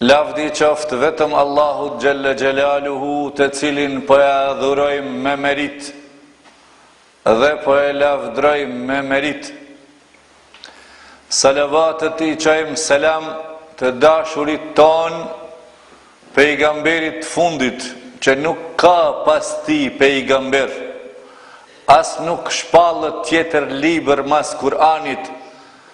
Lavdi qoftë vetëm Allahut xhelle xhelaluhu të cilin po e adhurojmë me meritë dhe po e lavdrojmë me meritë. Salavatët i çojmë selam të dashurit tonë pejgamberit të fundit që nuk ka pas tij pejgamber. As nuk shpallet tjetër libër mas Kur'anit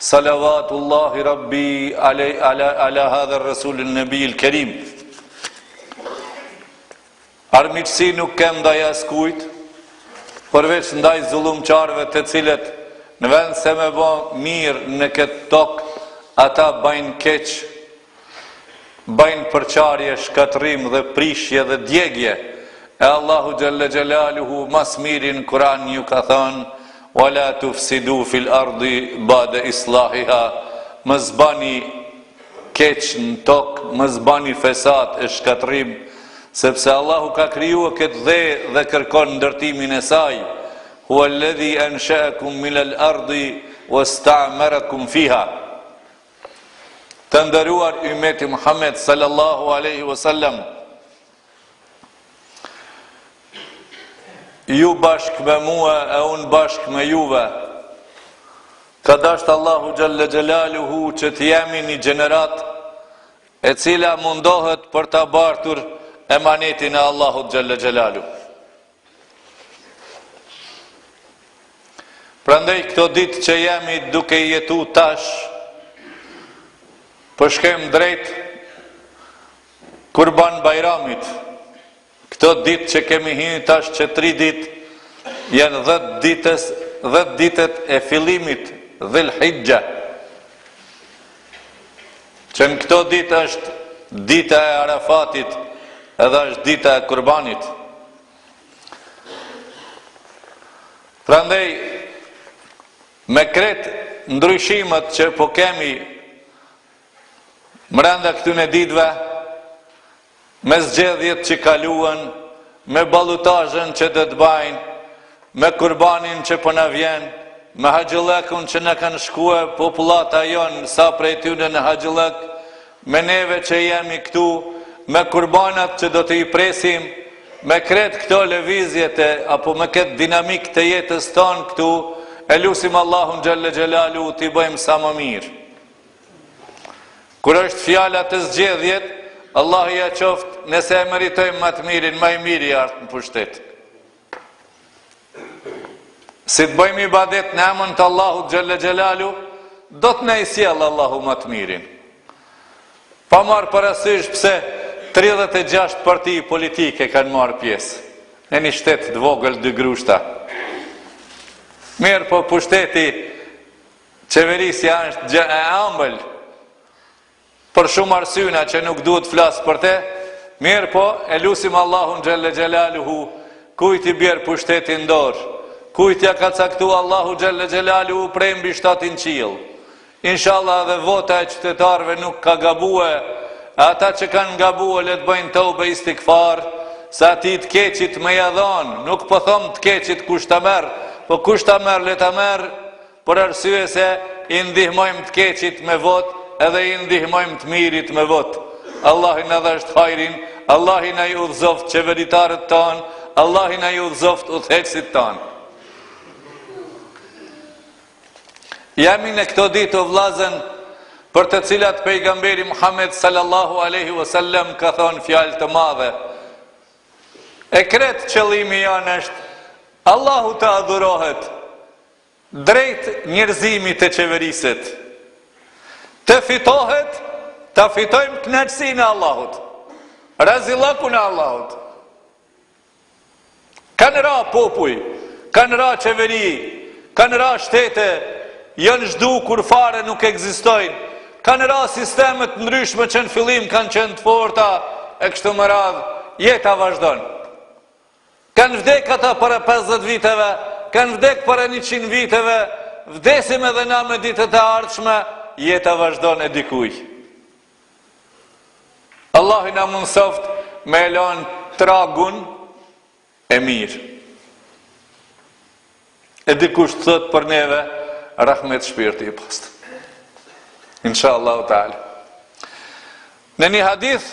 Salavatullahi Rabbi ala hadhe Rasulin Nebijjil Kerim Armiqësi nuk kem ndaj askujt Përveç ndaj zullumqarëve të cilët Në vend se me bo mirë në këtë tokë Ata bajnë keq bajnë përçarje, shkatrrim dhe prishje dhe djegie, e Allahu xhelle xhelaluhu ma s'miri n' Kuran ju ka thanë, wa la tufsidu fil ardi bade islahiha, mos bani keq në tokë, mos bani fesad e shkatrrim, sepse Allahu ka kriju këtë dhe dhe kërkon ndërtimin e saj, hua ledhi ensheekum minal ardi, wasta'merakum fiha, Të nderuar ymmeti Muhammed sallallahu alaihi wasallam Ju bashkë me mue e unë bashkë me juve Ka dasht Allahu xhelle xhelaluhu që të jemi një gjeneratë e cila mundohet për ta bartur emanetin e Allahu xhelle xhelaluhu. Prandaj këto ditë që jemi duke i jetu tash, po shkem drejt kurban bajramit, këto ditë që kemi hin tash që tri ditë, janë dhet ditësh, dhet ditët e fillimit dhil hixhxha, që në këto ditë është dita e Arafatit edhe është dita e Kurbanit. Prandaj me krejt ndryshimet që po kemi mrenda këtyne ditëve Me zgjedhjet që kaluen, me balotazhin që do t'bahen, me kurbanin që po na vjen, me haxhillëkun që na kanë shkue popullata jonë sa prej tyne në haxhillëk, me neve që jemi këtu, me kurbanat që do të i presim, me krejt këto lëvizjet e apo me këtë dinamik të jetës tonë këtu, e lusim Allahun xhelle xhelaluhu t'i bëjmë sa ma mirë. Kur është fjala të zgjedhjet, Allahi ja qoftë nëse e meritojmë ma të mirin, ma i miri është në pushtet. Si të bëjmë ibadet në emën të Allahut Xhelle Xhelaluhu, do të na e sjellë Allahu ma të mirin. Pa marrë parasysh pse 36 parti politike kanë marrë pjesë në një shtet të vogël dy grushta. Mirëpo pushteti Qeverisja është gjë e ambël, për shumë arsyna që nuk duhet flasë për te, mirëpo e lusim Allahun Xhelle Xhelaluhu, kujt i bjer pushteti në dorë, kujt ja ka caktu Allahu Xhelle Xhelaluhu prej mbi shtatin qiell. Inshallah edhe vota e qytetarëve nuk ka gabue, e ata që kanë gabue le të bëjnë teube istigfar, se ti të keqit me ja dhonë, nuk po thom po të keqit kush ta merr, po kush ta merr le ta merr, për arsye se i ndihmojmë të keqit me votë edhe i ndihmojmë të mirit me votë. Allahi na dhashtë hajrin, Allahi na i udhëzoftë qeveritarët tanë, Allahi na i udhëzoftë udhëheqësit tanë. Jemi në këto ditë o vllazën për të cilat pejgamberi Muhammed sallallahu alejhi ve sel-lem ka thonë fjalë të madhe. E krejt qëllimi jonë është Allahu të adhurohet, Drejt njerëzimi të qeveriset. Të fitohet, ta fitojmë kënaqësinë e Allahut. Razillakun e Allahut. Kanë ra popuj, kanë ra qeveri, kanë ra shtete, janë zhdukur fare nuk ekzistojnë. Kanë ra sisteme të ndryshme që në fillim kanë qenë të forta e kështu me radhë, jeta vazhdon. Kanë vdek ata para pesëdhjetë viteve, kanë vdek para njëqind viteve, vdesim edhe na me ditët e ardhshme, jeta vazhdon e dikujt. Allahu na mundësoftë me e lonë tragun e mirë. E dikush thotë për neve, rahmet shpirti i pastë. Insha Allahu ta'ala. Në një hadith,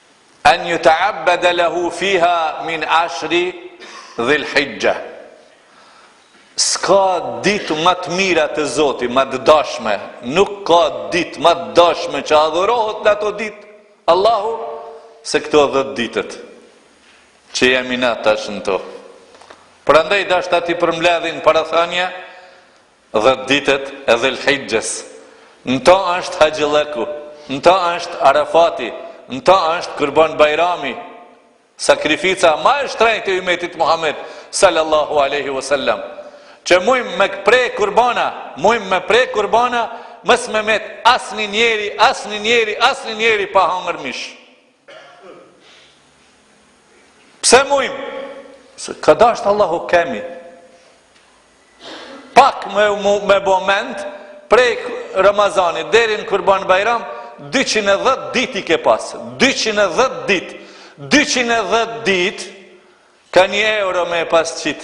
En yuta'abbada lahu fiha min ashri dhil-hijja. S'ka ditë ma të mira te Zoti, ma të dashme, nuk ka ditë ma të dashme që adhurohet në ato ditë Allahu se këto 10 ditët që jemi na tash në to. Prandaj dashta t'i përmbledhin parathënia Dhjetë ditët e Dhil-Hixhes. Në ta është Haxhillëku, në ta është Arafati, në ta është Kurban Bajrami, sakrifica ma e shtrenjtë e ummetit Muhammed sallallahu alaihi wasallam. Që mujmë me pre kurbana, mujmë me pre kurbana, mos me met asnjë njeri, asnjë njeri, asnjë njeri pa hangër mish. Pse mujm? Se ka dasht Allahu kemi. Pak me, me moment, prej Ramazani, deri në Kurban Bajram, 210 dit i ke pas. 210 dit. 210 dit, ka një euro me e pas qit.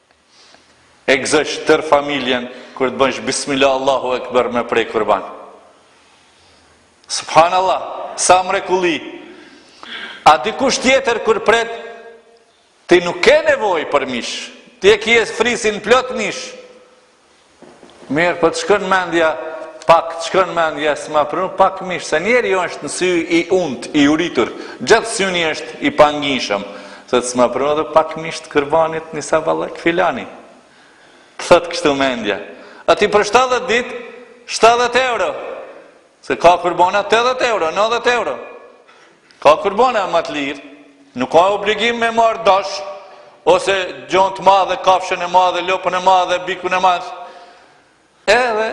E gëzosh tërë familjen kur të bësh bismillah Allahu ekber me pre kurban. Subhanallah, sa mrekulli. A dikush tjetër kur pret ti nuk ke nevojë për mish. Ti e kie frisin plot mish. Mirë, po të shkon mendja pak, të shkon mendja s'ma pru pak mish, se njeriu është në sy i unt, i uritur, gjithë syni është i panginshëm, se s'ma pru edhe pak mish të kurbanit nisa vallahi filani, thotë kështu mendja, a ti për 70 dit, 70 euro, Se ka kurbana 80 euro, 90 euro. Ka kurbana ma të lirë. Nuk ka obligim me marrë dash, ose gjon' e madhe, kafshën e madhe, lopën e madhe, bikun e madh. Edhe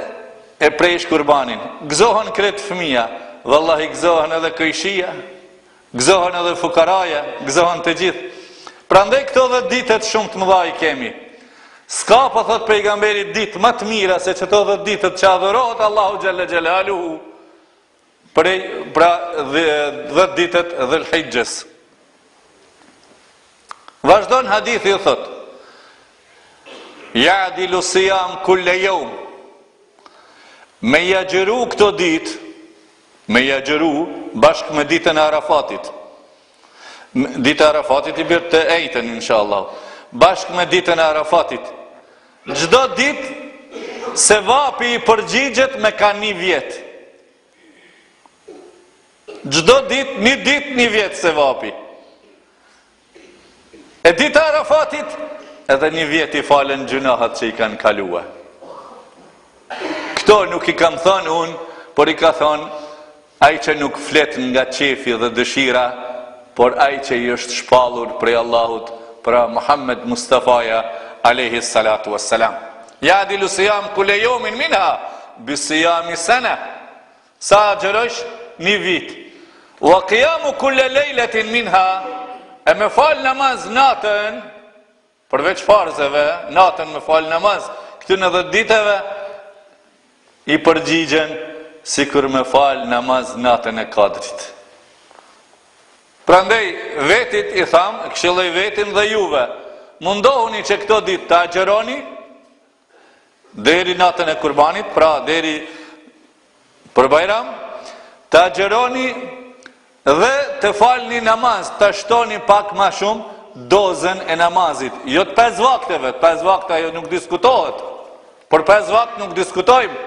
e presh kurbanin. Gëzohen krejt fëmija, vallahi gëzohen edhe kojshia. Gëzohen edhe fukaraja, gëzohen të gjithë. Prandaj këto dhet ditët shumë të mëdha i kemi. S'ka, po thot pejgamberi ditë ma të mira se këto dhet ditët që adhurohet Allahu Xhele Xhelaluhu, prej pra dhet ditët e Dhil-Hixhes. Vazhdon hadithi e thot, ya'dilu siyam kulli yawm, me i agjëru këto ditë, Me i agjëru bashkë me ditën e Arafatit. Dita e Arafatit i bjen të ejten, inshallah. Bashkë me ditën e Arafatit. Çdo dit sevapi i përgjigjet me ka një vjet. Çdo dit, një dit, një vjet sevapi. E dita e Arafatit edhe një vjet i falen gjynahet që i kanë kalue. Këto nuk i kam thënë unë, por i ka thënë ai që nuk flet nga qefi dhe dëshira, por ai që i është shpallur prej Allahut, pra Muhammed Mustafaja alejhi salatu wassalam. Ya'dilu siyam kulli yawmin minha bi siyami sana. Sa agjërosh një vit. Wa qiyamu kulle lejletin minha, e me falë namaz natën, përveç farzeve, natën me falë namaz, këtyne dhetë ditëve, i përgjigjen, sikur me falë namaz natën e kadrit. Prandaj, vetit i tham, këshilloj vetin dhe juve, mundohuni që këto dit të agjëroni, Deri natën e kurbanit, pra deri për bajram, të agjëroni dhe të falni namaz, ta shtoni pak ma shumë dozën e namazit. Jo të pes vakteve, të pes vakte ajo nuk diskutohet, për pes vakt nuk diskutojmë.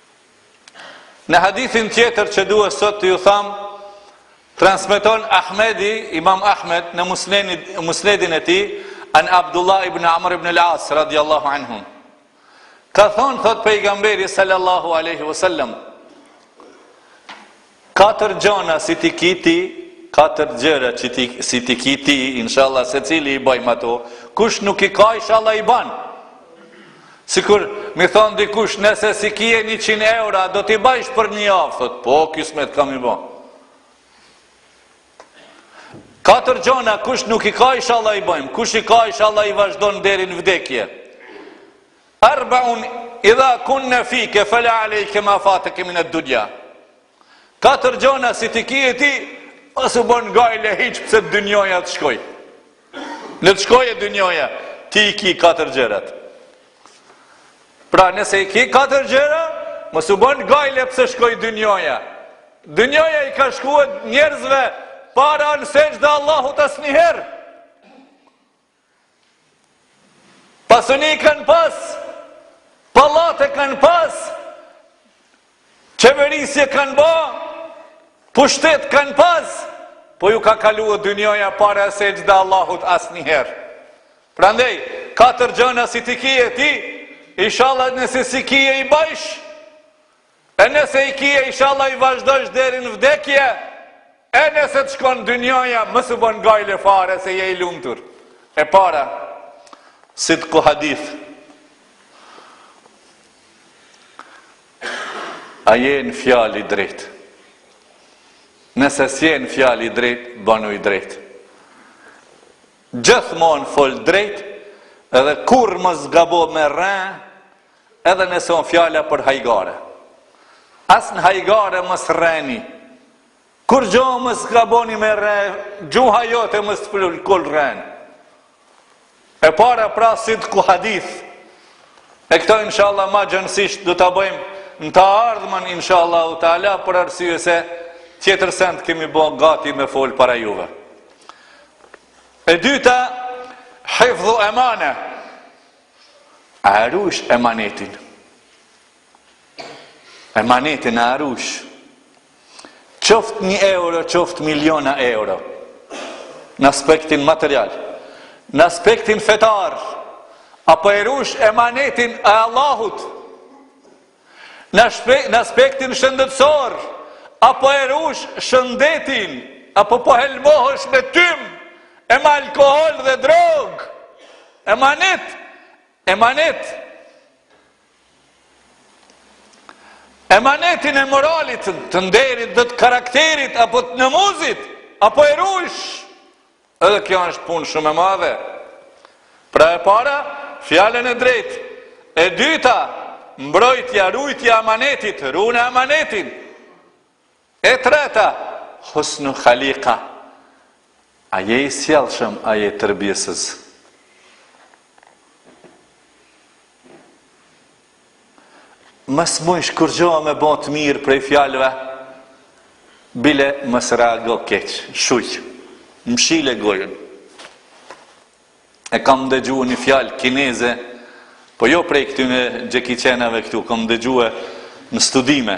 Në hadithin tjetër që duhet sot të ju tham, transmiton Ahmedi, imam Ahmed, në musnedin e tij, an Abdullah ibn Amr ibn al-As, radiallahu anhum. Ka thonë, thot pejgamberi, sallallahu aleyhi vësallam, Katër gjona si t'i ki ti, katër gjëra si t'i ki ti, inshallah secili i bajmë ato. Kush nuk i ka, inshallah i ban. Sikur m'i thon dikush nëse s'i kije 100 euro, do t'i bajsh për një javë, thot, po kismet kam i bo. Katër gjona kush nuk i ka, inshallah i bajmë. Kush i ka, inshallah i vazhdon deri në vdekje. Arbaun idha kunna fike fala alejke ma fateke min ad-dunya. Katër gjona si t'i kije ti, mos u bon gajle hiç pse dynjaja të shkoi. Në të shkojë dynjaja, ti i ki katër gjërat. Pra nëse i ki katër gjëra, mos u bon gajle pse shkoi dynjaja. Dynjaja i ka shkuar njerëzve pa ra në sexhde Allahut asnjëherë. Pasuni kanë pas, pallate kanë pas, qeverisje kanë ba, pushtet kanë pas, po ju ka kaluar dynjaja pa ra sexhde Allahut asnjëherë. Prandaj, katër gjana si t'i kije ti, ishalla nëse s'i kije i bajsh, E nëse i kije ishalla i vazhdojsh deri në vdekje E nëse të shkon dynjaja mos u bon gajle fare se je i lumtur E para Sidku hadith A je në fjalë i drejt Nëse s'je në fjalë i drejt Banu i drejt Gjithmonë fol drejt Edhe kurrë mos gabo me rren Edhe nëse on fjala për hajgare. As në hajgare mos rreni. Kurrgjo mos gaboni me rre, gjuha jote mos të fol kurr rren. E para pra sidku hadith. E këto inshallah ma gjanësisht do ta bëjmë në të ardhmen inshallahu teala për arsye se tjetër send kemi bë gati me fol para juve. E dyta hifdhu emane. A e rujsh emanetin? Emanetin a e rujsh? Qoft një euro, qoft miliona euro. Në aspektin material. Në aspektin fetar. A po e rujsh emanetin e Allahut? Në aspektin shëndetësor, a po e rush shëndetin, apo po helmohesh me tym e me alkohol dhe drogë. Emanet, emanet. Emanetin e moralit, të nderit dhe të karakterit, apo të namuzit, a po e rush. Edhe kjo është punë shumë e madhe. Pra e para, fjala e drejtë. E dyta, mbrojtja, rujtja amanetit, rune amanetin. E treta, husnu khalika. A je i sjellshëm, a je terbijesëz. Në s'mujsh kurrgjo me bo të mirë prej fjalëve, bile mos reago keq, shuj, mshile gojën. E kam dëgju një fjalë kineze, po jo prej këtyne Xheki Çenave këtu, kam dëgjue në studime.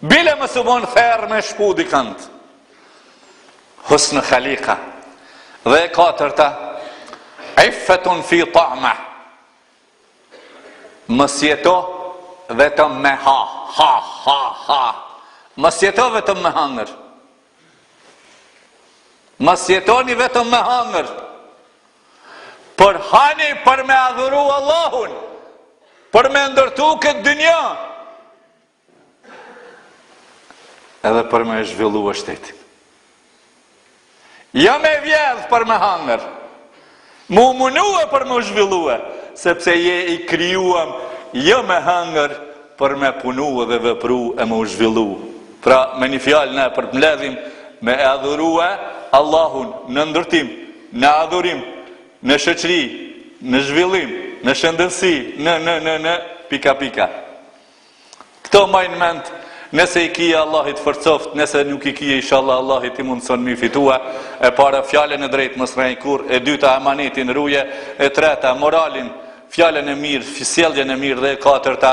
Bile mos u bon therrë me shpu dikand. Husn khalika. Dhe e katërta, iffetun fi ta'ma. Mos jeto vetëm me ha, ha, ha, ha. Mos jeto vetëm me hangër. Mos jetoni vetëm me hangër. Por hani për me adhuru Allahun, për me ndërtu këtë dynja, edhe për me e zhvillue shtetin. Jo me vjedhë për me hangër, m'u munue për me u zhvillue, sepse je i krijuam, jo me hangër për me punu dhe vepru e me u zhvillu. Pra, me një fjalë ne e përmbledhim, me e adhurue Allahun në ndërtim, në adhurim, në shoqëri, në zhvillim, në shëndetësi, në, në, në, në, pika, pika. Kto majn mend Nese i kije Allahi t'i forcoft Nese nuk i kije ishalla Allahi t'i mundëson m'i fitua E para fjalën e drejt mos rrej kurr E dyta emanetin ruje E treta moralin Fjalën e mirë Sjelljen e mirë dhe e katërta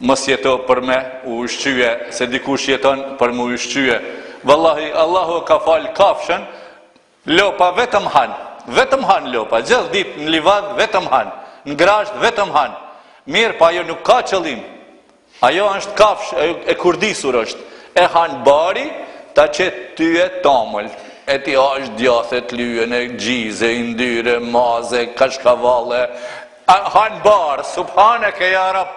Mos jeto për me u ushqyje Se dikush jeton për mu ushqyje Vallahi Allahu ka falë kafshën Lopa vetëm han, vetëm han lopa, gjithë ditë në livadh vetëm han, në grazhd vetëm han. Mirë, po ajo nuk ka qëllim. Ajo është kafsh e, e kurdisur është. E han barin ta qet tye tamël. E ti hash djath e tlyen e gjize, yndyre, maze, kashkavalle. A, han bar, subhaneke ja rab.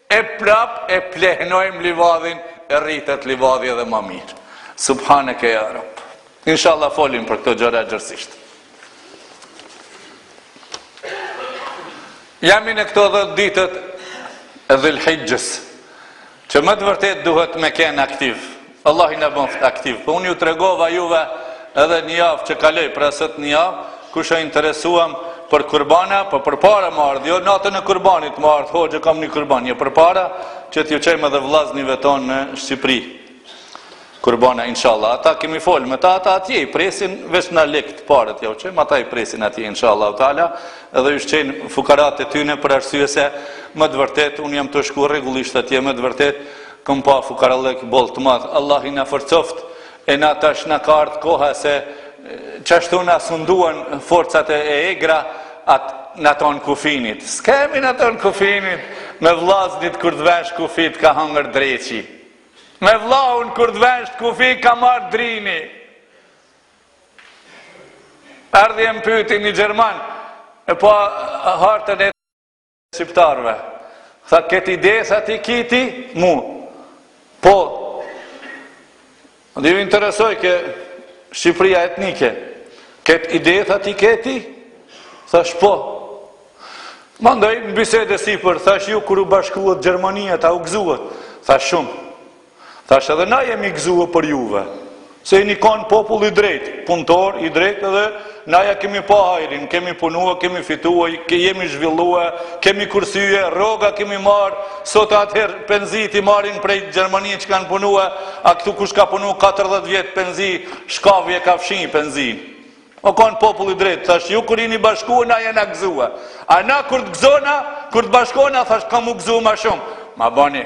E prap e plehnojmë livadhin e rritet livadhi edhe ma mirë. Subhaneke ja rab. Inshallah folim për këto gjëra gjërësisht. Jami në këto dhet ditët e dhulhixhes, që me të vërtet duhet me kenë aktiv, Allahi na bëftë aktiv. Po unë ju tregova juve edhe një javë që kaloi prap sot një javë, kush ë interesuam për kurbana, po përpara me ardhë, jo natën e kurbanit me ardhë, hoxhë kam një kurban, jo përpara, që t'ju çojmë edhe vllaznive tonë në Shqipëri. Kurbana, inshallah, ata kemi folë me ta, ata atje i presin, veç na lekët, paret, jau çojmë, ata i presin atje, inshallahu teala, edhe i ushqejnë fukarat e tyne për arsye se me të vërtet, unë jam tu shku rregullisht atje, me të vërtet, Kom pa fukarallëk boll të madh Allahi na forcoft e na tash na ka ardh koha se qashtu na sunduan forcat e egra andaj ktaj kufinit s'kemi na të on kufinit me vllaznit kur të vesh kufit ka hangër dreqi me vllahun kur të vesh kufi ka marr drini erdh e më pyti një gjerman e pa hartën e Shqiptarve. Tha, këtë ide, tha ti ke ti, mu. Po, dhe ju interesojke Shqipëria etnike. Këtë ide, tha ti ke ti, thash po. Mandaj, në bisede sipër, thash ju, kur u bashkuan Gjermaniat a u gëzuat, tha shumë. Thashë edhe na jemi gëzue për juve, se jeni kanë popull i drejtë, punëtor i drejtë edhe na ja kemi pa hajrin, kemi punue, kemi fitue, jemi zhvillue, kemi kursye, rroga kemi marrë, sot atëherë penzitë i marrin prej Gjermanie që kanë punue, a këtu kush ka punu katërdhjetë vjet penzi, shkau e ka fshi penzinë. O kanë popull i drejtë, thashë ju kur jeni bashkue na jena gëzue, a na kur të gëzona, kur të bashkona thashë kam u gëzu ma shumë, ma bani,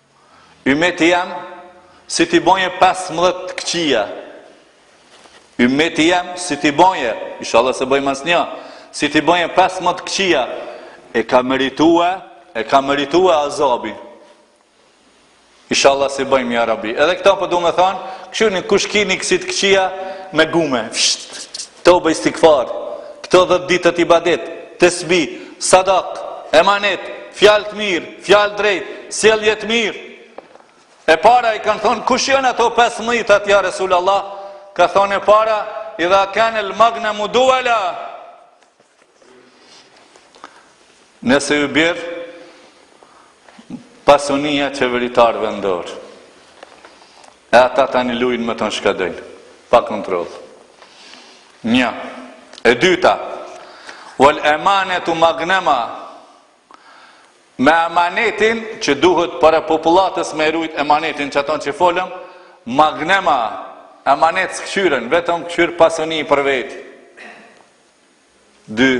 Ymmeti jam si ti bonje pesëmbëdhjetë të këqija. Ymmeti jam si ti bonje, inshallah se bëjmë asnjë, si ti bonje pesëmbëdhjetë të këqija. E ka meritue, e ka meritue azabin. Inshallah s'i bëjmë ja Rabbi. Edhe këta po domethënë, fshini kush kini kësi të këqija me gume. Fsht. Të bëj istigfar, këto dhjetë ditët ibadet, tesbih, sadak, emanet, fjalë të mirë, fjalë drejt, sjellje të mirë. E para i kanë thonë kush janë ato 15 ja Resulallah, ka thonë e para idha kanel magnemu duvela. Nëse ju bjer pasunia qeveritarëve n'dorë, e ata tani lujnë me tën çka dojnë, pa kontrol. Një, e dyta, uel emanetu magnema, me emanetin që duhet për te popullatës me e rujt emanetin qaton që folëm, magnema, emanet s'këqyren, vetëm këqyr pasuni për vetë. Dy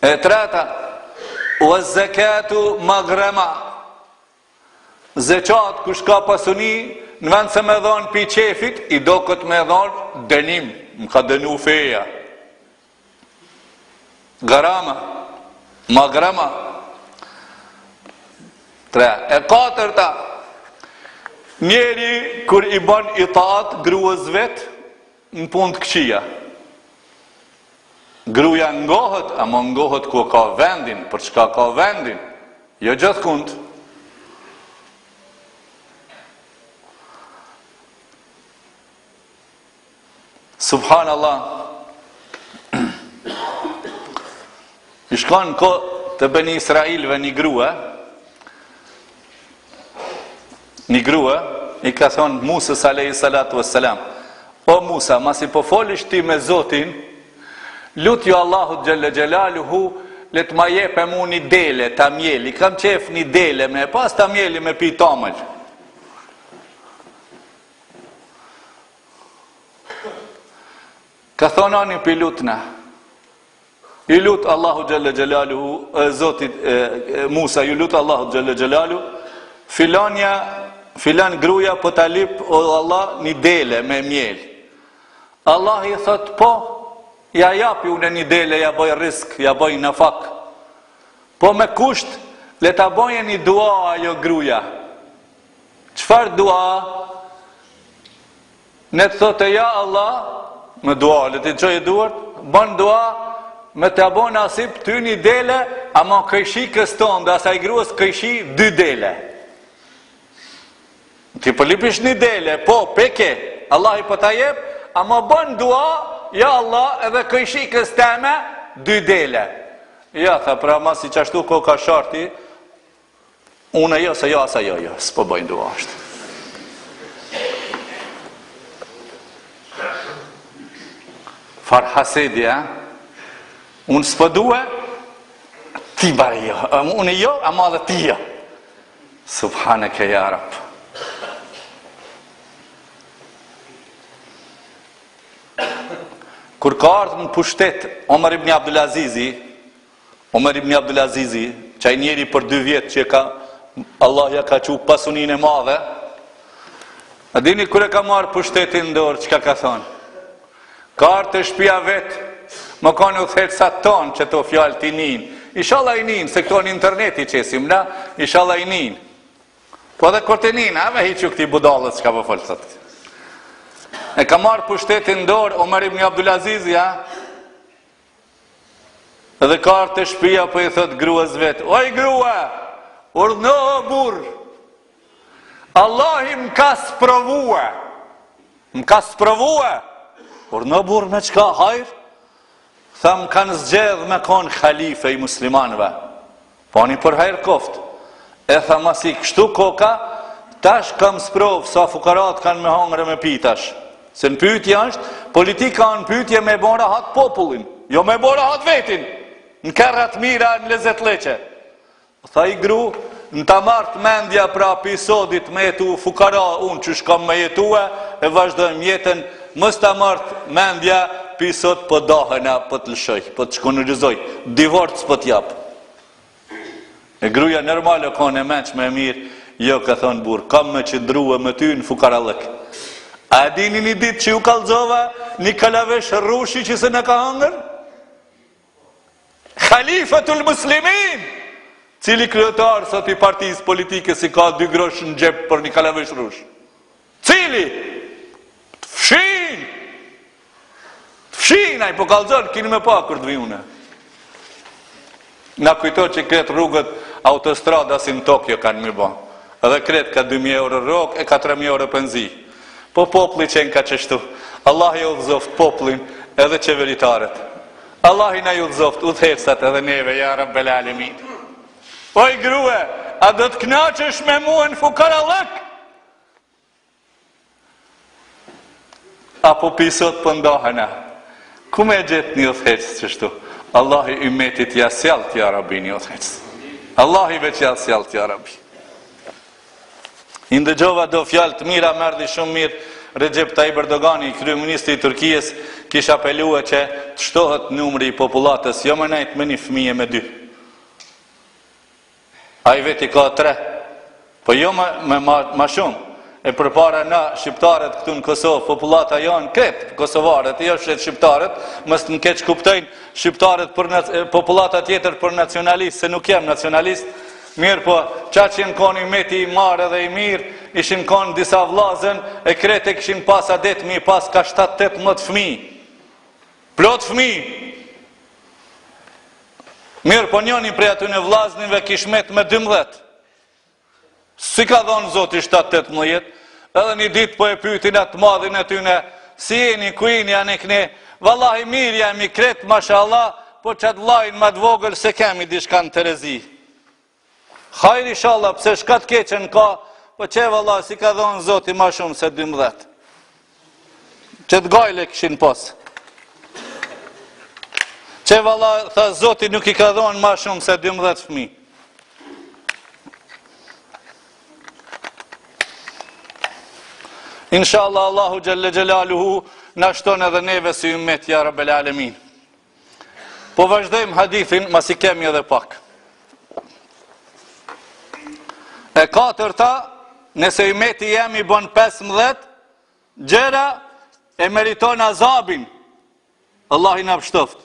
E treta Wa zekatu magrema Zeqat kush ka pasuni Në vend se me dhonë pi qefit I doket me dhonë dënim Më ka dënu feja Garama Magrema Tre E katërta Njeri kur i bon itaat grues vet Në punë të këqija. Gruaja ngohet, ama ngohet ku e ka vendin, për çka ka vendin, jo gjithkund. Subhanallah. I shkon kohë te beni israilëve një grua, Një grua i ka thonë Musës alejhi salatu ve selam, O Musa, masi po folish ti me Zotin, lutju Allahut xhel-le xhelaluhu, le të ma jep mu një dele, ta mjeli, kam qef një dele me pas, ta mjeli me pi tamëll. Ka thonë ani p'i lutna, Ju lut Allahut xhel-le xhelaluhu, e Zotit e, Musa, ju lut Allahut xhel-le xhelaluhu, filanja, filan gruja po ta lip, o Allah, një dele me mjel. Allah i thot, po, ja japi unë një dele, ja boj rizk, ja boj nafak. Po me kusht, le ta bojë një dua ajo gruja. Çfarë dua? Në të thotë ja Allah, me dua, le t'i çojë duart, bën dua me ta bo nasip ty një dele, ama kojshikës tonde asaj grues kojshi dy dele. Ti po lipish një dele, po peki, Allahi po ta jep, ama bën dua, ja Allah, edhe kojshikës teme dy dele. Ja, tha, pra masi qashtu koka sharti, Unë jo, se jo as ajo, jo, s'po bëj dua hiç. Çfar hasedi, a? Unë s'po dua, ti bare jo. Unë jo, ama dhe ti jo. Subhaneke ja Rab. Kur ka ardhë në pushtet, Omer ibn Abdulazizi, Omer ibn Abdulazizi, qaj njeri për dy vjet që ka Allahu ia ka çu pasuninë e madhe. A dini kur e ka marr pushtetin në dorë çka ka thënë? Ka ardhur te shtëpia vet, me kon udhëheqsat tonë qëto fjalë t'i nin. Inshallah i nin, se këto në internet i çesim na, inshallah i nin. Po edhe kur t'i nin, a ve hiqe këtij budallës çka po fol sot. E ka marë pushtetin dorë, Omer ibn Abdulazizi, ja, Dhe ka ardhur te shtëpia po i thot gruas vet, "Oj grua, urdhno o burr. Allahi më ka sprovue. Më ka sprovue. Urdhno burr me çka hajr? Tha më kanë zgjedh me kon halife i muslimanëve. Pa ni për hajr koft. E tha masi kështu koka, tash kam sprov sa fukarat kanë me hangre me pi tash. Se në pyetje është politika, në pyetje me e bo rahat popullin, jo me e bo rahat vetin, në kerra të mira në lezetlleqe. Tha oj gru, në ta marrtë mendja pra pi sodit me jetu fukara unë qysh kam me jetue e vazhdojmë jetën Mos ta marrt mendja pi sot po dahena po të lëshoj, po të shkunorzoj, divorc po të jap. E gruja normale u kon e mençme e mirë, jo ka thon burr, kam me qëndrue me ty në fukarallëk. A e dini një ditë që ju kallzova një kalavesh rrushi që s'e ka hangër? Khalifatul Muslimin, cili kryetar sot i partisë politike s'i ka dy grosh në xhep për një kalavesh rrush. Cili? Të fshin! Të fshin, ai po kallzon, kini me pa kur të vi une. Na kujto që krejt rrugët autostrada si në Tokio kanë m'i bo. Edhe krejt ka 2.000 euro rrog e ka 3.000 euro penzi. Po populli qenka qështu Allah ja udhëzoft popullin edhe qeveritarët Allahi na i udhëzoft udhëheqsat edhe neve ja rabbel alemin Oj grue a do të kënaqesh me mu në fukarallëk Apo pisot po ndahena Ku me e gjet ni udhëheqës qështu Allahi ymetit ja sjelltë ja rabbi një udhëheqës Allahi veç ja sjelltë ja rabbi I ndëgjova do fjalë të mira, më erdhi shumë mirë Rexhep Tajip Erdogani, kryeministri i Turqisë, kish apelue qe të shtohet numri i popullatës, jo me nejt me një fëmijë e me dy. Ai vetë i ka tre, po jo më me ma, ma shumë. E përpara na shqiptarët këtu në Kosovë, popullata janë kret kosovarët, jo flet shqiptarët, mos të më keqkuptojnë shqiptarët për popullata tjetër për nacionalist, se nuk jam nacionalist, Mirëpo, çaq ish kon ymeti i marë edhe i mirë, ishin kon disa vllazën, e kret e kishin pas adet me i pas ka shtatë-tetëmbëdhjetë fëmijë. Plot fëmijë! Mirëpo, njëni prej atyne vllaznive kish met me dymbëdhjetë. S'i ka dhonë Zoti shtatë-tetëmbëdhjetë? Edhe një ditë po e pyetin atë madhin e tyne, si jeni, ku jeni, a jeni? Vallahi mirë jemi, krejt mashallah, po qat vllain ma të vogël s'e kemi diçka në terezi. Hajr inshallah, pse shka të keqen ka, po qe valla s'i ka dhonë Zoti ma shumë se 12. Qët gajle kishin pas. Qe valla, tha Zoti nuk i ka dhonë ma shumë se 12 fëmi. Inshallah Allahu xhelle xhelaluhu na shton edhe neve si ummet ya rabbel alamin. Po vazhdojmë hadithin, masi kemi edhe pak. E katërta, nëse ymeti jem i bon 15 gjëra e meriton azabin. Allahi na pshtoft.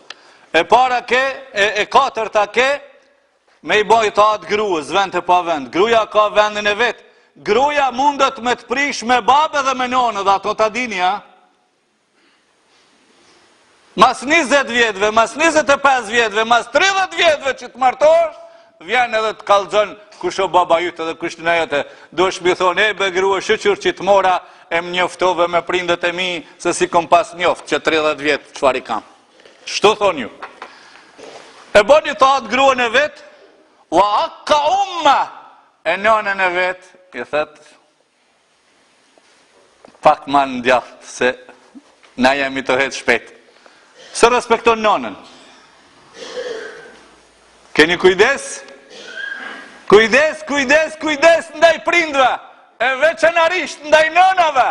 E para ke, e, e katërta ke, Me i bo itat grues, vend e pa vend. Gruja ka vendin e vet. Gruja mundet me të prish me babë dhe me nonë dhe ato ta dini, a? Mas 20 vjetëve, mas 25 vjetëve, mas 30 vjetëve që t'martohesh, vjen edhe të kallxon kush o baba yt edhe kush nona jote. Duesh me i thonë, e be grue, shyqyr që të mora, e më njoftove me prindët e mi, se s'i kom pas njoft që 30 vjet çfar i kam. Shtu thonë ju? E bon itaat gruan e vet, wa akka umma, e nanën e vet, i thet, pak ma ngadalë, se na jemi tu hec shpejt. S'e respekton nanën. Keni kujdes? Kujdes, kujdes, kujdes, ndaj prindve, e veçenarisht ndaj nanave.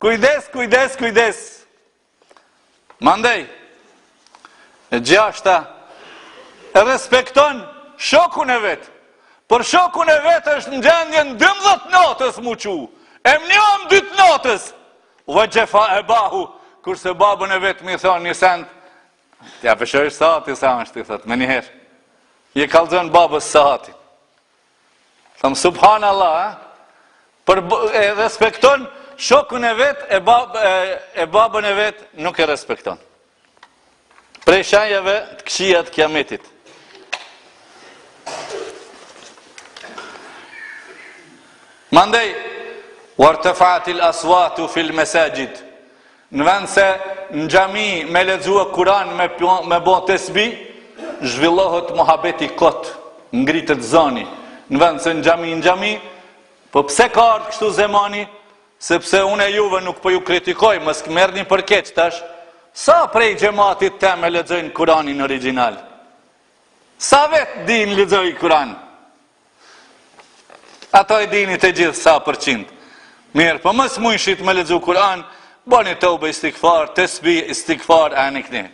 Kujdes, kujdes, kujdes. Mandej, e gjashta, e respekton shokun e vet. Për shokun e vet është në gjendje n'12 natës m'u çu, e n'një a n'dy t'natës, vë gjefa e bahu, kurse babën e vet me i thonë një send, të ja pëshojsh saati sa është, i thotë, me njëherë, ia kallzon babës saatin, Thom subhanallah, eh? Por e respekton shokun e vet e bab e, e babën e vet nuk e respekton. Prej shejave të këqija të kiametit. Mandej, wartafatil aswatu fil masajid. Në vend se në xhami me lexu Kur'an me me bo tesbi, zhvillohet muhabeti kot, ngritet zani. Në vend se në xhami në xhami, po pse ka ardh kështu zemani? Sepse unë e juve nuk po ju kritikoj, mos merrni për keq tash. Sa prej xhematit tem e lexojnë Kur'anin origjinal? Sa vet din n'lexoj Kur'an? Ato e dini të gjithë sa përqind. Mirë, po mos mujshit me lexu Kur'an, bani tobe istighfar, tesbi istighfar e anikni.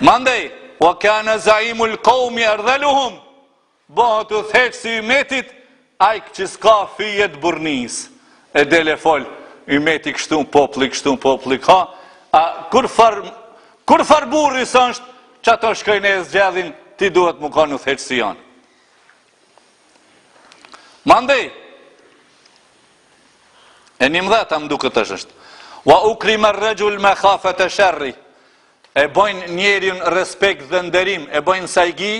Mandej, wa kana zaimul qaumi ardhaluhum. Bëhet udhëheqës i ymetit, ai që s'ka fijet burrnis. E dele fol, ymeti kështu populli, kështu populli ka, a kurrfar Kurrfar burri s'është, qato shkojnë e zgjedhin, ti duhet mu kon udhëheqësi jon. Mandej, e njimdheta më duket asht, wa ukrime rexhul mekhafete sherrihi, e bojnë njeriin respekt dhe nderim, e bojnë sajgi,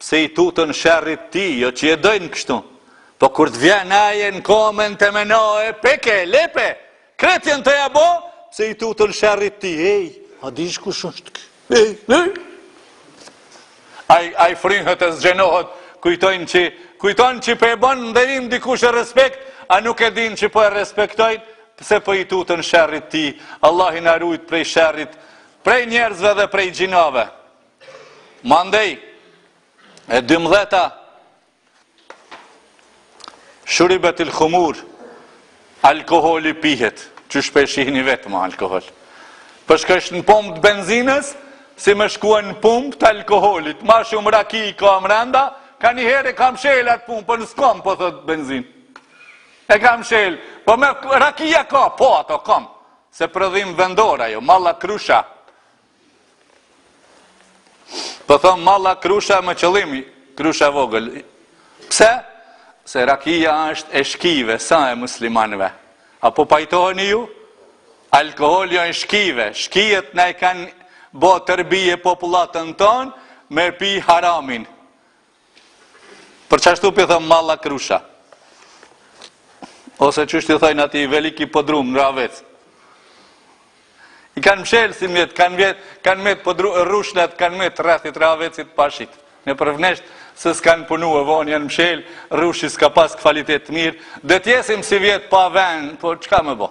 pse i tuten sherrit tij, jo që e dojnë kështu, po kur të vjen ai je në komë temena e, peke, lepe, Krejt jan tu ja bo, pse i tuten sherrit tij, ej, a dish kush është ky, ej, ej. Ai, ai fryhet e zgjanohet, kujton që, kujton që po e bon nderim dikush e respekt, a nuk e din që po e respektojnë, pse po i tuten sherrit tij, Allahi na rujt prej sherrit, prej njerëzve dhe prej xhinave. Mandej, e dymdheta, Shuribet il khumur, alkoholi pihet, qysh pe shihni vetëm alkohol. Po shkojsh në pompë të benzinës, si me shkue në pumpë të alkoholit, ma shumë raki ka mrenda, kanjëherë e ka mshelë atë pumpë, po un s'kom, po thotë benzin. E kam mshelë, po me raki a ka, po ato kam, se prodhim vendor ajo, Malla Krusha, Po thom Malla Krusha me qëllim Krusha e Vogël. Pse? Se rakia është e shkijve, s'a e muslimanëve. A po pajtoheni ju? Alkoholi o i shkijve. Shkijet na e kanë bo terbije popullatën tonë me pi haramin. Për qashtu pi thom Malla Krusha. Ose qysh i thojnë atij Veliki Podrum në Rahovec. I kanë mshelë sivjet, kanë vjet, kanë metë podru, rrushnat kanë metë rreth Rahovecit pa shit. Nëpër vneshta, se s'kanë punu e vonë, janë mshelë, rrushi s'ka pas kvalitet t'mirë. De t'jesim sivjet pa venë, po çka me bo?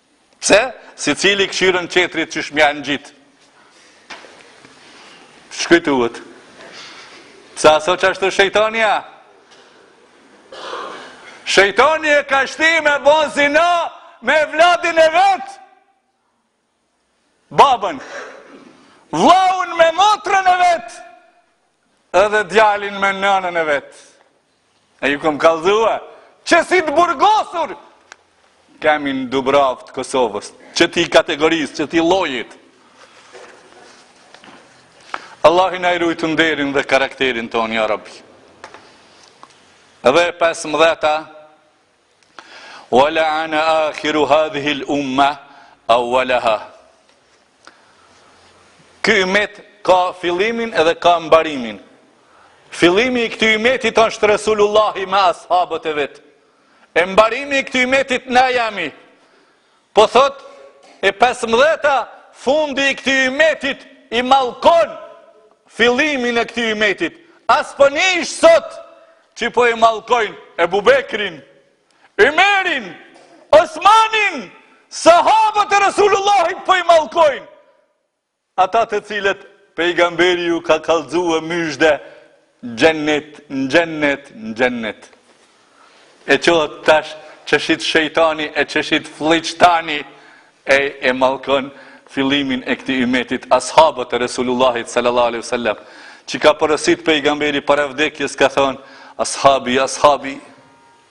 Pse? Secili kshyrën tjetrit qysh m'ja ngjit. S'kujtohet. Pse a s'o qashtu shejtania? Shejtani e ka shti me bo zina me evladin e vet. Babën. Vllaun me motrën e vet. edhe djalin me nënën e vet. E ju kam kallxu, qësi të burgosur, kemi në Dubravë të Kosovës, qëtij kategorisë, qëtij llojit. Allahu na e rujtë nderin dhe karakterin tonë, ja Rabbi. Edhe e 15-ta, Wa la'ana akhiru hadhihi al-umma awwalaha. Ky ymet ka fillimin edhe ka mbarimin. Fillimi i këtij ymetit është Resulullahi me ashabët e vet. E mbarimi i këtij ymetit na jemi. Po thotë, e pesëmbëdheta fundi i këtij ymetit i mallkon fillimin e këtij ymetit. A s'po nish sot që po e mallkojnë Ebu Bekrin, Ymerin, Osmanin, sahabët e Resulullahit po i mallkojnë. Ata të cilët Pejgamberi u ka kallxue myzhde Xhennet, në Xhennet, në Xhennet. E çohet tash çeshit shejtani e çeshit flliqtani e e mallkon fillimin e këtij ymetit ashabët e Resulullahit sallallahu alejhi ve sellem. Që ka porosit Pejgamberi para vdekjes ka thonë, Ashabi, ashabi.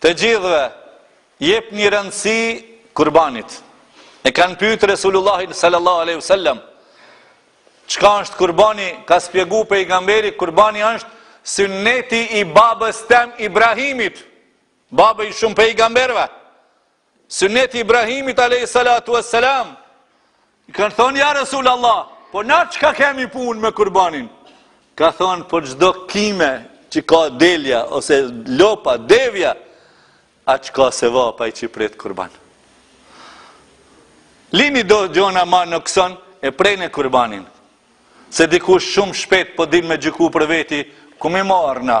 Të gjithëve, jepni rëndësi kurbanit. E kanë pyet Resulullahin sallallahu alaihi wasallam, çka është kurbani? Ka spjegu pejgamberi, kurbani është sunneti i babës tem Ibrahimit, babë e shumë pejgamberëve. Sunneti i Ibrahimit alayhi salatu wassalam. I kanë thonë ja Resul Allah, po na çka kemi punë me kurbanin? Ka thonë për çdo kime që ka delja ose lopa, devja, aq ka sevap ai që pret kurban. Lini do gjona ma noksan e preni kurbanin. Se dikush shumë shpet po din me gjiku për veti, ku me i marrë na?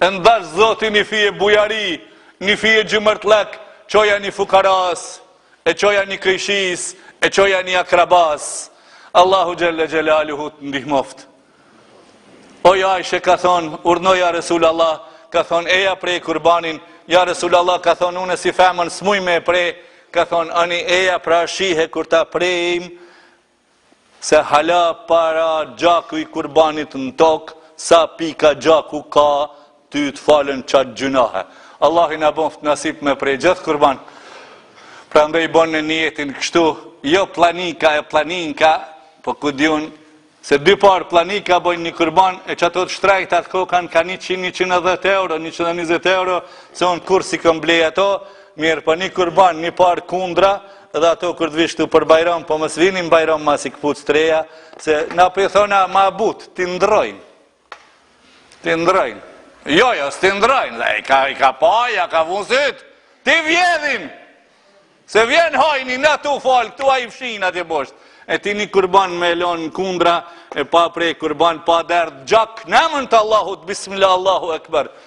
Ndasht Zoti ni fije bujari, ni fije xhymertllëk, çoja ni fukaras, e çoja ni kojshisë, e çoja ni akrabas. Allahu xhelle xhelaluhu të ndihmoft. Oj Ajshe ka thon, urdhno ja Resul Allah, ka thon eja prej kurbanin, ja Resul Allah ka thon unë si femën smuj me pre, ka thon ani eja pra shihe kur ta prejm Se hala pa ra gjaku i kurbanit në tok, sa pika gjaku ka, ty të falen qaq gjynahe. Allahi na boftë nasip me pre gjithë kurban. Prandej bone nijetin kështu, jo planika e planinka, po ku di un, se dy parë planika bojnë një kurban, e qato të shtrejta t'kokan ka 100-110 euro, 120 euro, se unë kurrë s'i kam blej ato, mirëpo një kurban, një parë kundra, Edhe ato kur t'vish këtu për Bajram, po mos vini në Bajram masi këpucë t'reja, se na po i thona ma but, t'i ndrrojnë. T'i ndrrojnë. Jo, jo, s't'i ndrrojnë, dhe i ka pa, ja ka vunë sytë, t'i vjedhin. Se vjen hajni, na tu falë, këtu ai fshinë atje poshtë. E ti një kurban me lonë n'kundra, e pa pre kurban, pa derdhë gjak, në emën të Allahut, bismillah, Allahu ekber.